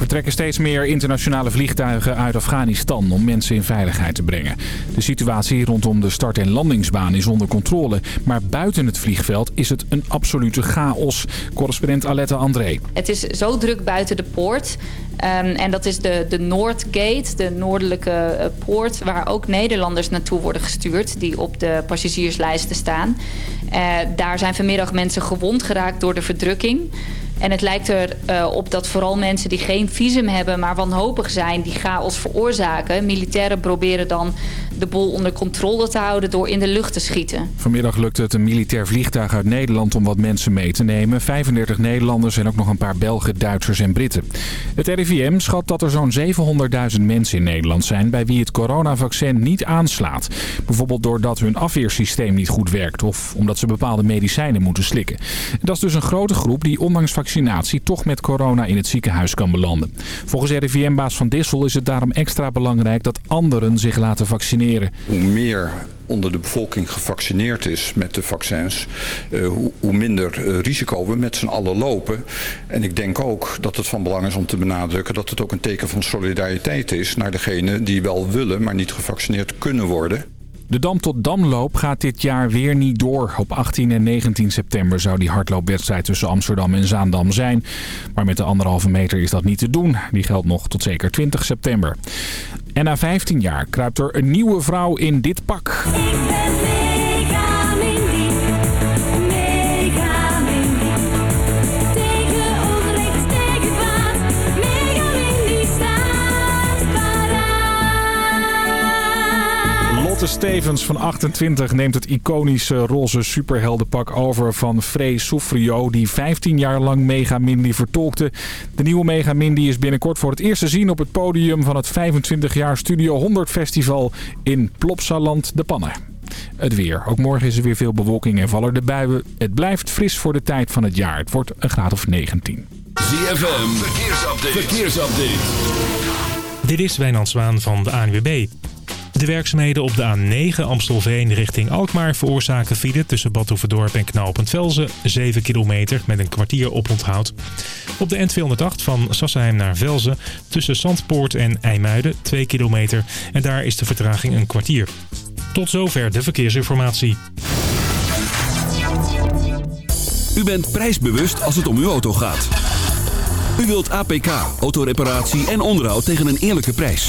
Er vertrekken steeds meer internationale vliegtuigen uit Afghanistan om mensen in veiligheid te brengen. De situatie rondom de start- en landingsbaan is onder controle. Maar buiten het vliegveld is het een absolute chaos. Correspondent Aletta André. Het is zo druk buiten de poort. Um, en dat is de, de Noordgate, de noordelijke uh, poort... waar ook Nederlanders naartoe worden gestuurd... die op de passagierslijsten staan. Uh, daar zijn vanmiddag mensen gewond geraakt door de verdrukking... En het lijkt erop uh, op dat vooral mensen die geen visum hebben... maar wanhopig zijn, die chaos veroorzaken. Militairen proberen dan de boel onder controle te houden door in de lucht te schieten. Vanmiddag lukte het een militair vliegtuig uit Nederland om wat mensen mee te nemen. 35 Nederlanders en ook nog een paar Belgen, Duitsers en Britten. Het RIVM schat dat er zo'n 700.000 mensen in Nederland zijn... bij wie het coronavaccin niet aanslaat. Bijvoorbeeld doordat hun afweersysteem niet goed werkt... of omdat ze bepaalde medicijnen moeten slikken. Dat is dus een grote groep die ondanks vaccinatie... toch met corona in het ziekenhuis kan belanden. Volgens RIVM-baas Van Dissel is het daarom extra belangrijk... dat anderen zich laten vaccineren. Hoe meer onder de bevolking gevaccineerd is met de vaccins, uh, hoe, minder uh, risico we met z'n allen lopen. En ik denk ook dat het van belang is om te benadrukken dat het ook een teken van solidariteit is naar degenen die wel willen, maar niet gevaccineerd kunnen worden. De Dam tot Damloop gaat dit jaar weer niet door. Op 18 en 19 september zou die hardloopwedstrijd tussen Amsterdam en Zaandam zijn. Maar met de anderhalve meter is dat niet te doen. Die geldt nog tot zeker 20 september. En na 15 jaar kruipt er een nieuwe vrouw in dit pak. Lotte Stevens van 28 neemt het iconische roze superheldenpak over van Frey Soufrio... die 15 jaar lang Mega Mindy vertolkte. De nieuwe Mega Mindy is binnenkort voor het eerst te zien op het podium... van het 25 jaar Studio 100 Festival in Plopsaland de Pannen. Het weer. Ook morgen is er weer veel bewolking en vallen de buien. Het blijft fris voor de tijd van het jaar. Het wordt een graad of 19. ZFM, verkeersupdate. verkeersupdate. Dit is Wijnand Zwaan van de ANWB. De werkzaamheden op de A9 Amstelveen richting Alkmaar veroorzaken file tussen Badhoevedorp en Knoopend Velzen 7 kilometer met een kwartier oponthoud. Op de N208 van Sassenheim naar Velzen tussen Zandpoort en IJmuiden 2 kilometer en daar is de vertraging een kwartier. Tot zover de verkeersinformatie. U bent prijsbewust als het om uw auto gaat. U wilt APK, autoreparatie en onderhoud tegen een eerlijke prijs.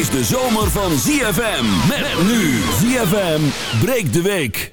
Is de zomer van ZFM. Met nu ZFM breekt de week.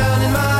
drowning my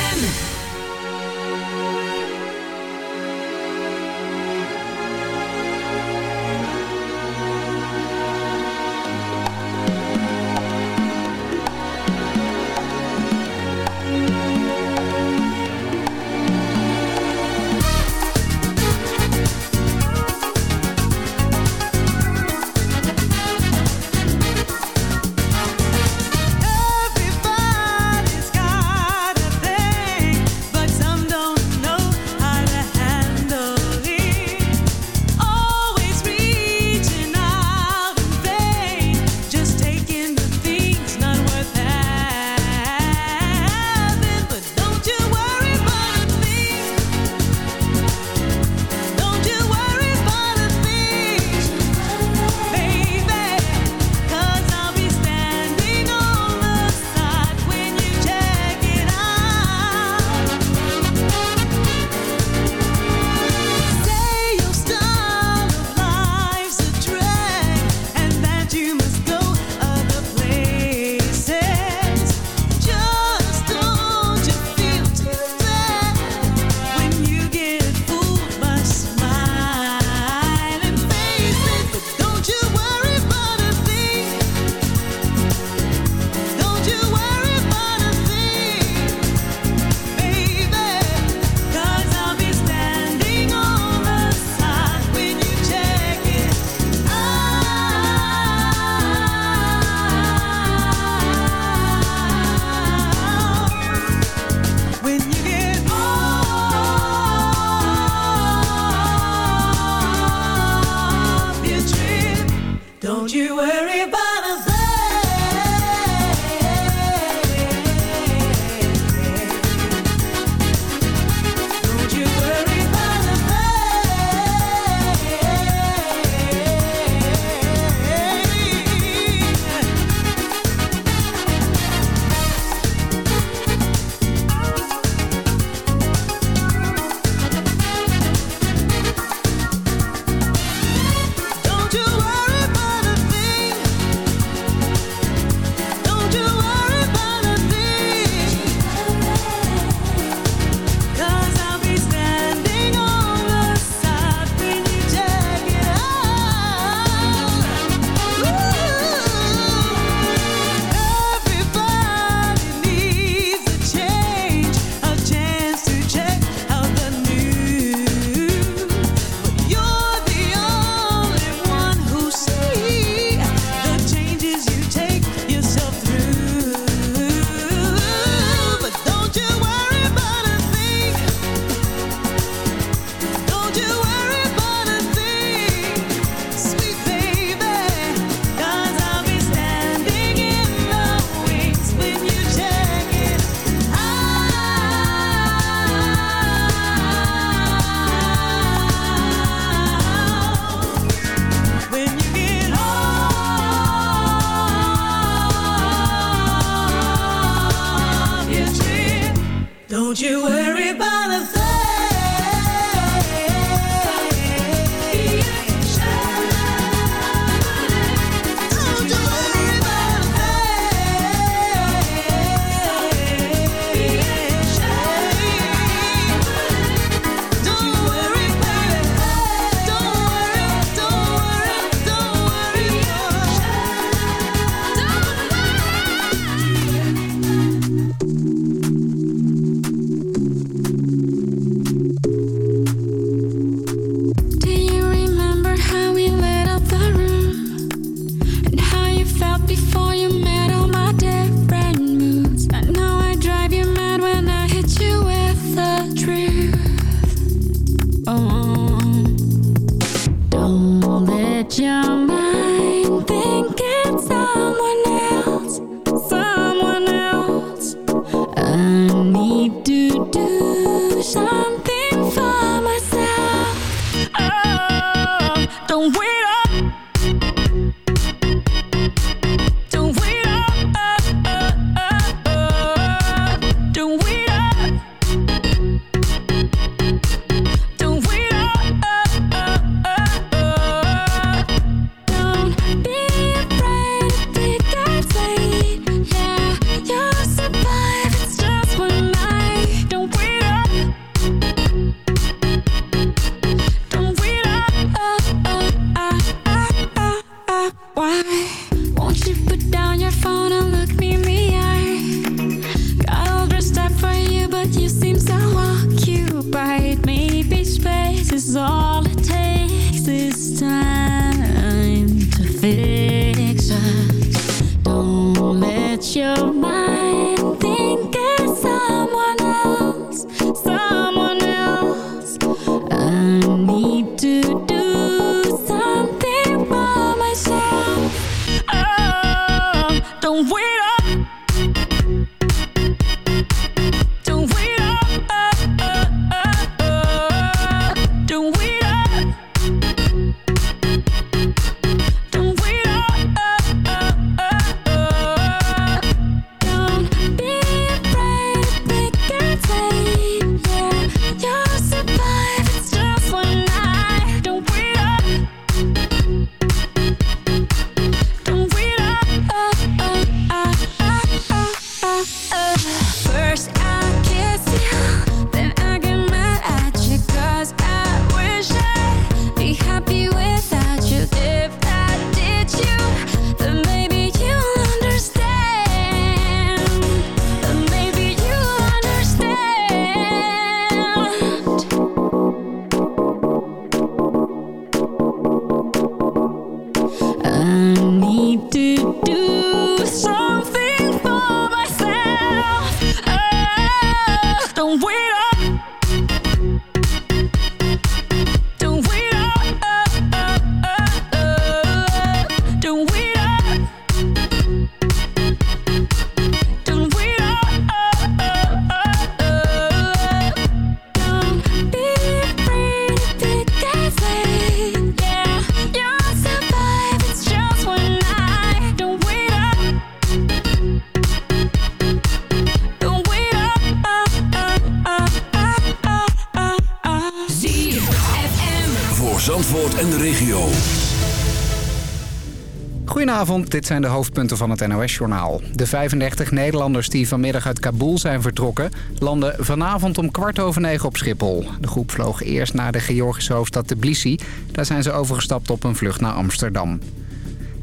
dit zijn de hoofdpunten van het NOS-journaal. De 35 Nederlanders die vanmiddag uit Kabul zijn vertrokken... landen vanavond om kwart over negen op Schiphol. De groep vloog eerst naar de Georgische hoofdstad Tbilisi. Daar zijn ze overgestapt op een vlucht naar Amsterdam.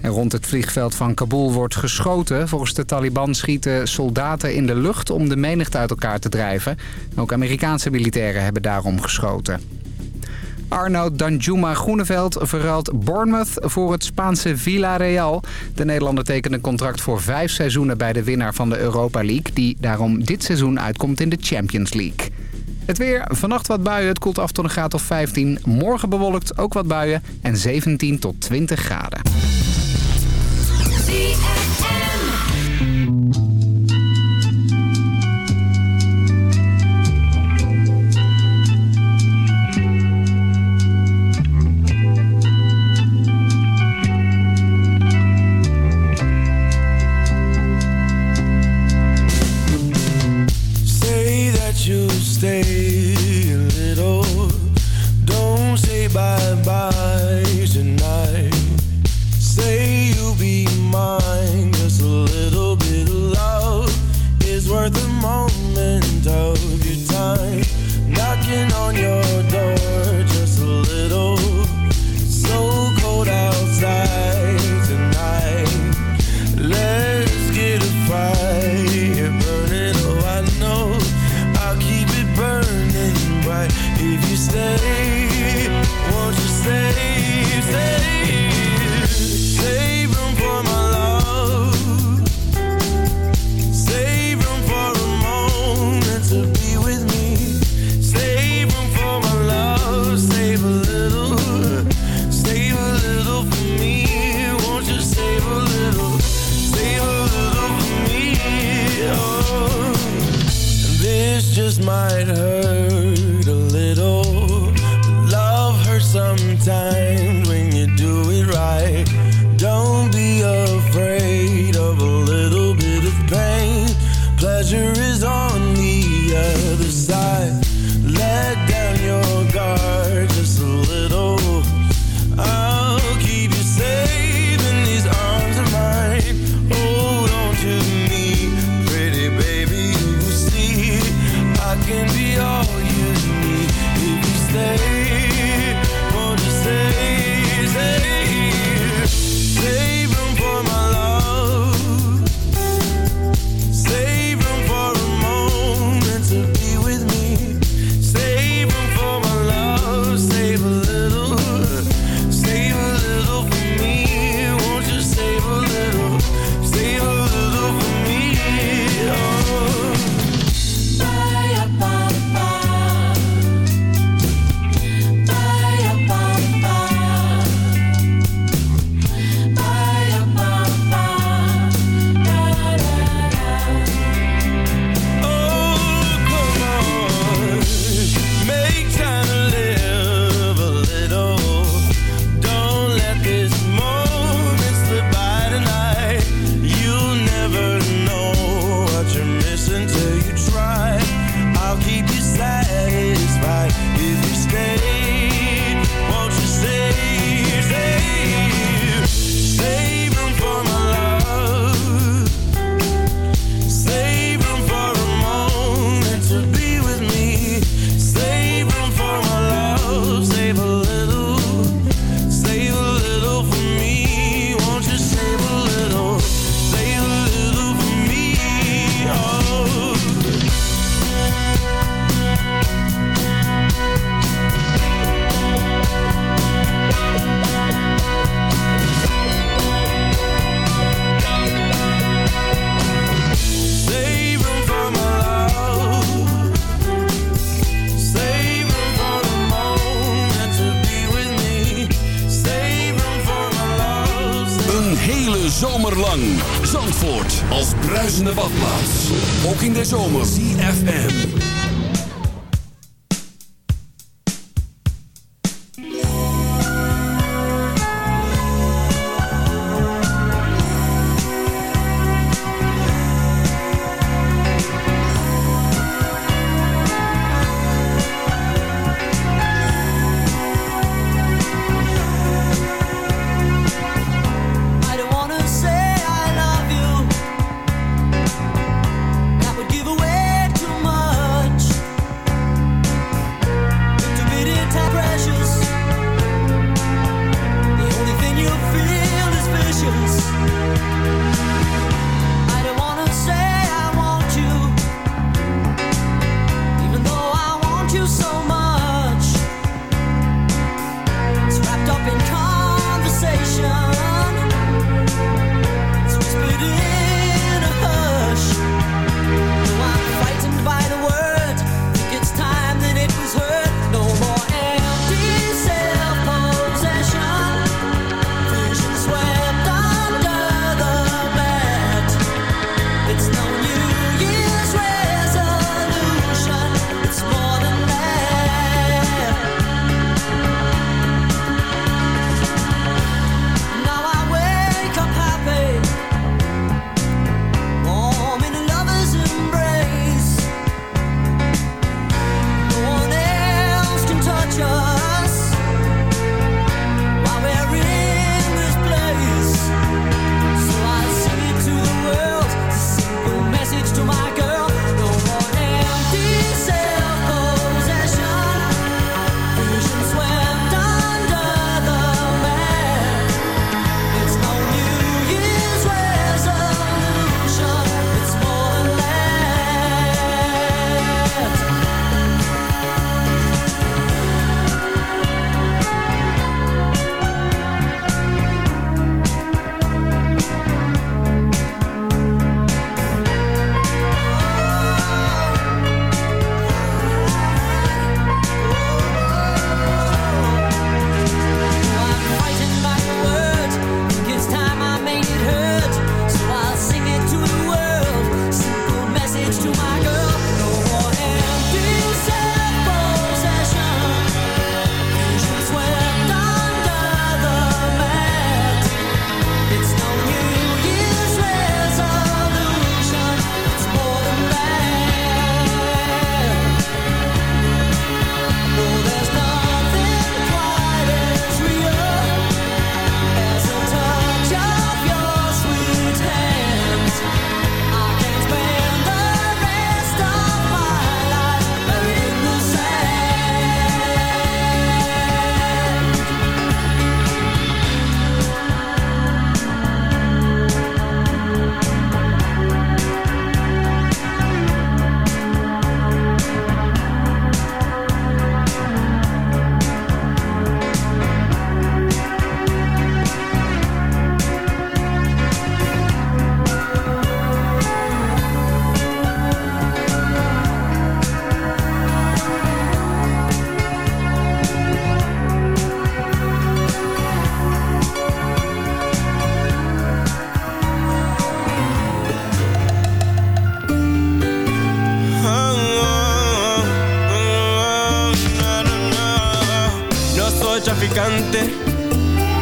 En rond het vliegveld van Kabul wordt geschoten. Volgens de Taliban schieten soldaten in de lucht om de menigte uit elkaar te drijven. Ook Amerikaanse militairen hebben daarom geschoten. Arnoud Danjuma Groeneveld verruilt Bournemouth voor het Spaanse Villarreal. De Nederlander tekent een contract voor vijf seizoenen bij de winnaar van de Europa League... die daarom dit seizoen uitkomt in de Champions League. Het weer, vannacht wat buien, het koelt af tot een graad of 15. Morgen bewolkt, ook wat buien en 17 tot 20 graden.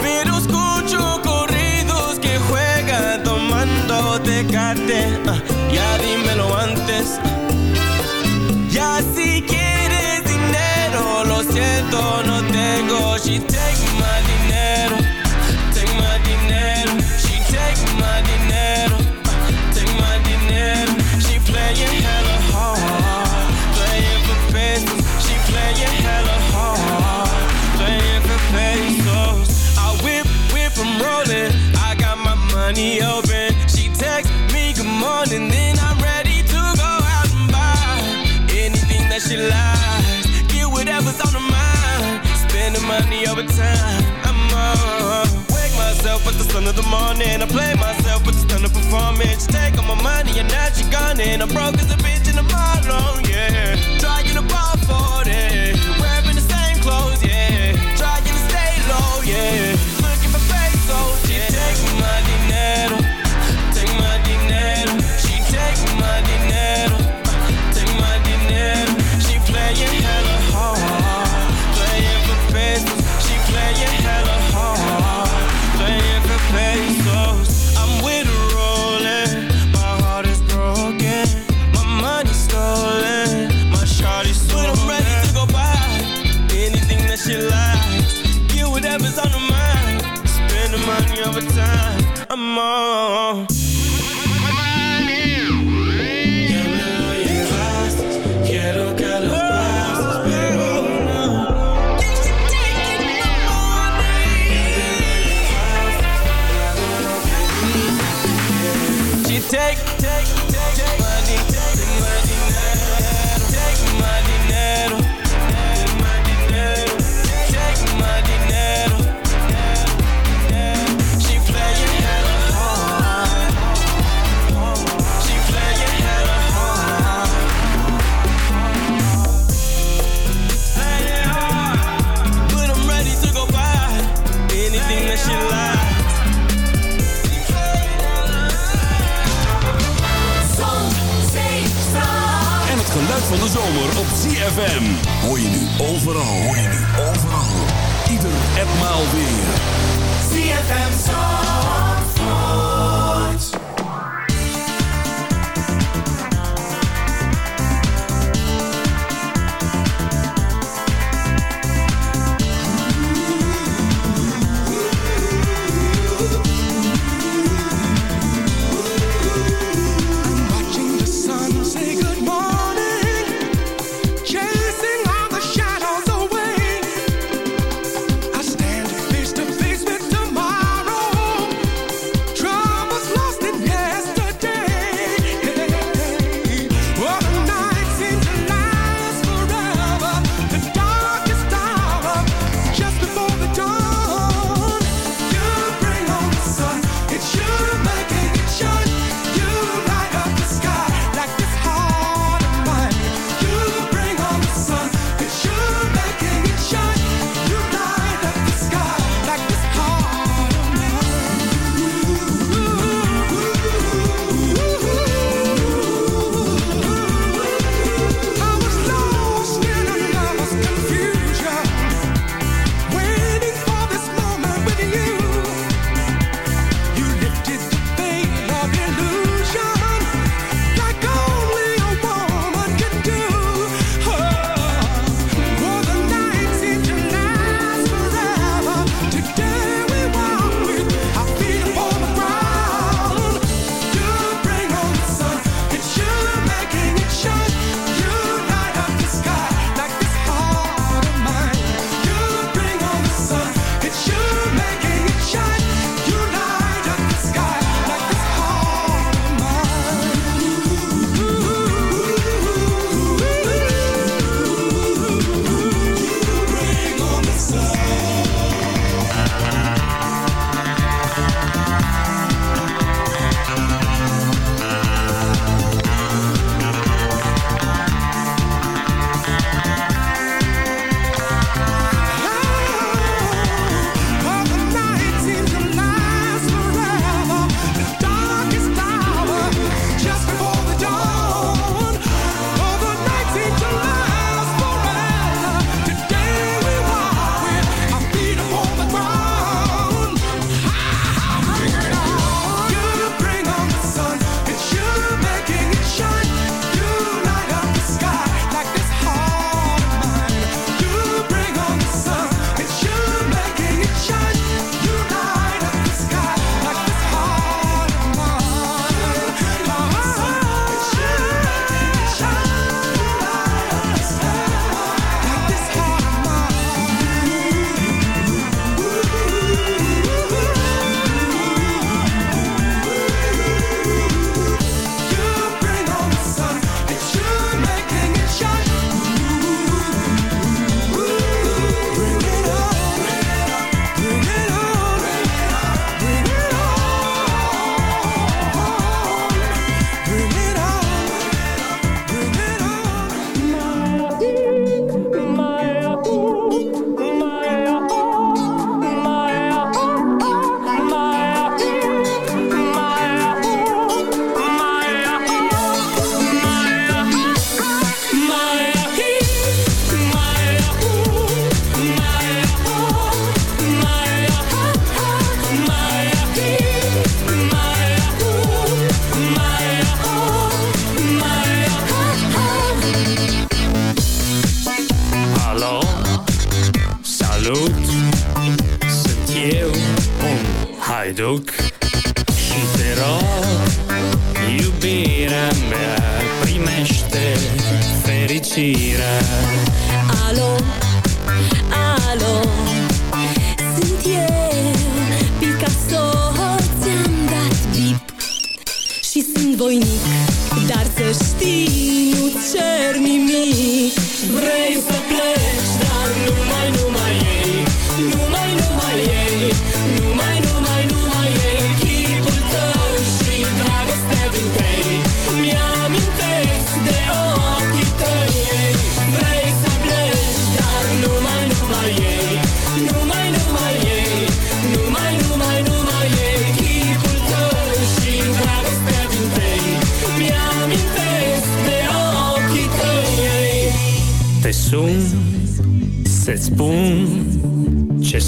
Pero escucho corridos que juega tomando tecate. Uh, ya dímelo antes. Ya sí the brokers